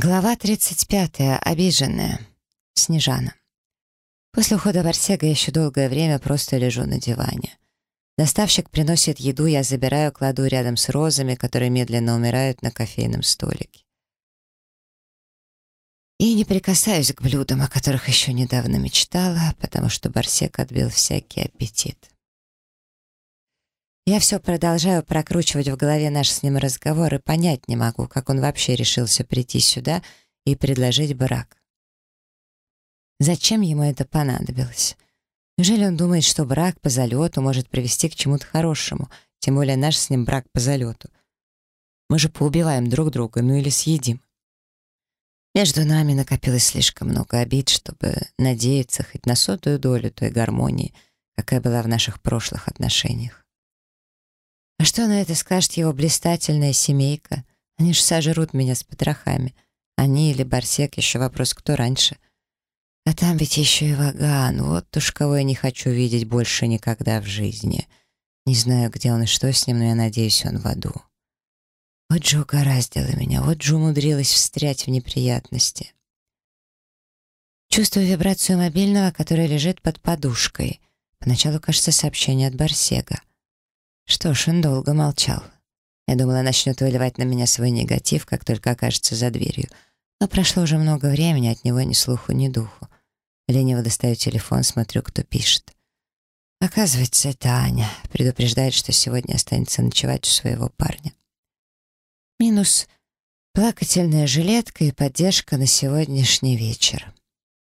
Глава 35. Обиженная. Снежана. После ухода Варсега я еще долгое время просто лежу на диване. Доставщик приносит еду, я забираю, кладу рядом с розами, которые медленно умирают на кофейном столике. И не прикасаюсь к блюдам, о которых еще недавно мечтала, потому что Барсек отбил всякий аппетит. Я все продолжаю прокручивать в голове наш с ним разговор и понять не могу, как он вообще решился прийти сюда и предложить брак. Зачем ему это понадобилось? Неужели он думает, что брак по залету может привести к чему-то хорошему, тем более наш с ним брак по залету? Мы же поубиваем друг друга, ну или съедим. Между нами накопилось слишком много обид, чтобы надеяться хоть на сотую долю той гармонии, какая была в наших прошлых отношениях. А что на это скажет его блистательная семейка? Они ж сожрут меня с потрохами. Они или Барсек, еще вопрос, кто раньше. А там ведь еще и Ваган, вот уж кого я не хочу видеть больше никогда в жизни. Не знаю, где он и что с ним, но я надеюсь, он в аду. Вот же угораздило меня, вот же умудрилась встрять в неприятности. Чувствую вибрацию мобильного, который лежит под подушкой. Поначалу кажется сообщение от Барсега. Что ж, он долго молчал. Я думала, начнет выливать на меня свой негатив, как только окажется за дверью. Но прошло уже много времени, от него ни слуху, ни духу. Лениво достаю телефон, смотрю, кто пишет. Оказывается, это Аня. Предупреждает, что сегодня останется ночевать у своего парня. Минус плакательная жилетка и поддержка на сегодняшний вечер.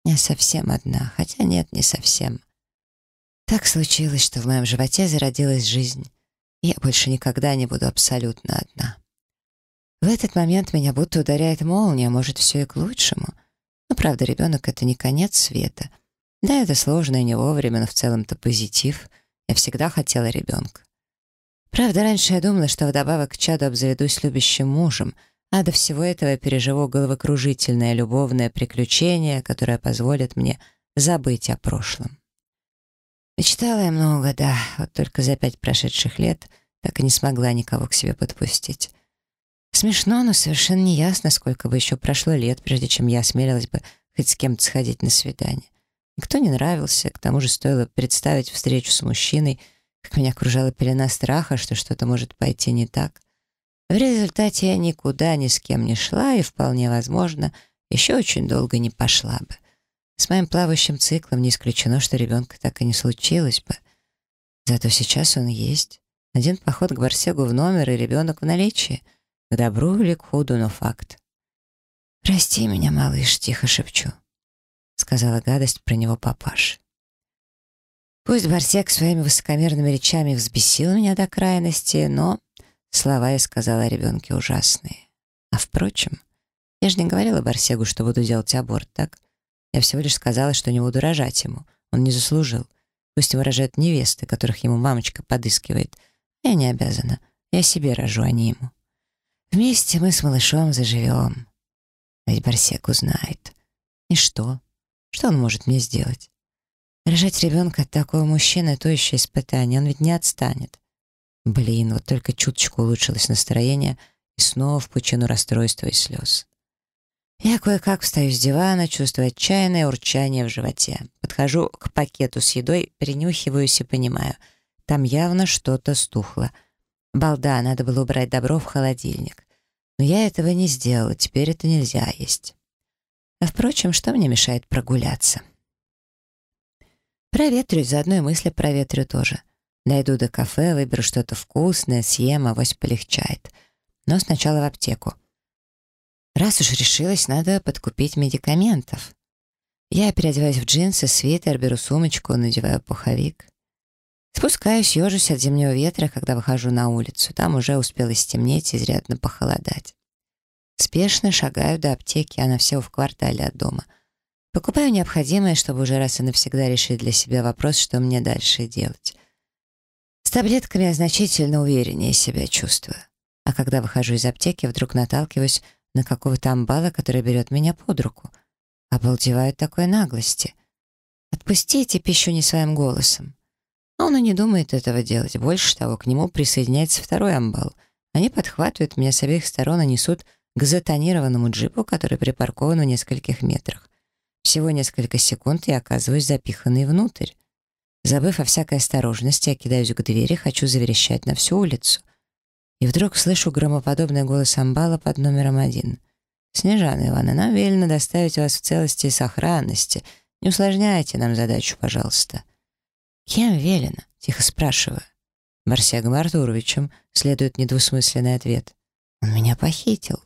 Я совсем одна, хотя нет, не совсем. Так случилось, что в моем животе зародилась жизнь. Я больше никогда не буду абсолютно одна. В этот момент меня будто ударяет молния, может, все и к лучшему. Но, правда, ребенок — это не конец света. Да, это сложно и не вовремя, но в целом-то позитив. Я всегда хотела ребенка. Правда, раньше я думала, что вдобавок к чаду обзаведусь любящим мужем, а до всего этого я переживу головокружительное любовное приключение, которое позволит мне забыть о прошлом. Мечтала я много, да, вот только за пять прошедших лет так и не смогла никого к себе подпустить. Смешно, но совершенно не ясно, сколько бы еще прошло лет, прежде чем я осмелилась бы хоть с кем-то сходить на свидание. Никто не нравился, к тому же стоило представить встречу с мужчиной, как меня окружала пелена страха, что что-то может пойти не так. В результате я никуда ни с кем не шла и, вполне возможно, еще очень долго не пошла бы. С моим плавающим циклом не исключено, что ребенка так и не случилось бы. Зато сейчас он есть. Один поход к Барсегу в номер и ребенок в наличии. К добру или к худу, но факт. «Прости меня, малыш», — тихо шепчу, — сказала гадость про него папаш. Пусть Барсек своими высокомерными речами взбесил меня до крайности, но слова я сказала о ребенке ужасные. А впрочем, я же не говорила Барсегу, что буду делать аборт, так? Я всего лишь сказала, что не буду рожать ему. Он не заслужил. Пусть его рожают невесты, которых ему мамочка подыскивает. Я не обязана. Я себе рожу, а не ему. Вместе мы с малышом заживем. Ведь Барсек узнает. И что? Что он может мне сделать? Рожать ребенка от такого мужчины — то еще испытание. Он ведь не отстанет. Блин, вот только чуточку улучшилось настроение и снова в пучину расстройства и слез. Я кое-как встаю с дивана, чувствую отчаянное урчание в животе. Подхожу к пакету с едой, принюхиваюсь и понимаю. Там явно что-то стухло. Балда, надо было убрать добро в холодильник. Но я этого не сделала, теперь это нельзя есть. А впрочем, что мне мешает прогуляться? Проветрю, заодно и мысли проветрю тоже. Дойду до кафе, выберу что-то вкусное, съем, авось полегчает. Но сначала в аптеку. Раз уж решилась, надо подкупить медикаментов. Я переодеваюсь в джинсы, свитер, беру сумочку, надеваю пуховик. Спускаюсь, ежусь от зимнего ветра, когда выхожу на улицу. Там уже успело стемнеть и изрядно похолодать. Спешно шагаю до аптеки, она всего в квартале от дома. Покупаю необходимое, чтобы уже раз и навсегда решить для себя вопрос, что мне дальше делать. С таблетками я значительно увереннее себя чувствую. А когда выхожу из аптеки, вдруг наталкиваюсь на какого-то амбала, который берет меня под руку. Обалдеваю такой наглости. «Отпустите пищу не своим голосом». Но он и не думает этого делать. Больше того, к нему присоединяется второй амбал. Они подхватывают меня с обеих сторон и несут к затонированному джипу, который припаркован в нескольких метрах. Всего несколько секунд я оказываюсь запиханной внутрь. Забыв о всякой осторожности, я кидаюсь к двери, хочу заверещать на всю улицу. И вдруг слышу громоподобный голос амбала под номером один. «Снежана Ивановна, нам велено доставить вас в целости и сохранности. Не усложняйте нам задачу, пожалуйста». «Кем велено?» — тихо спрашиваю. «Барсегом Артуровичем», — следует недвусмысленный ответ. «Он меня похитил».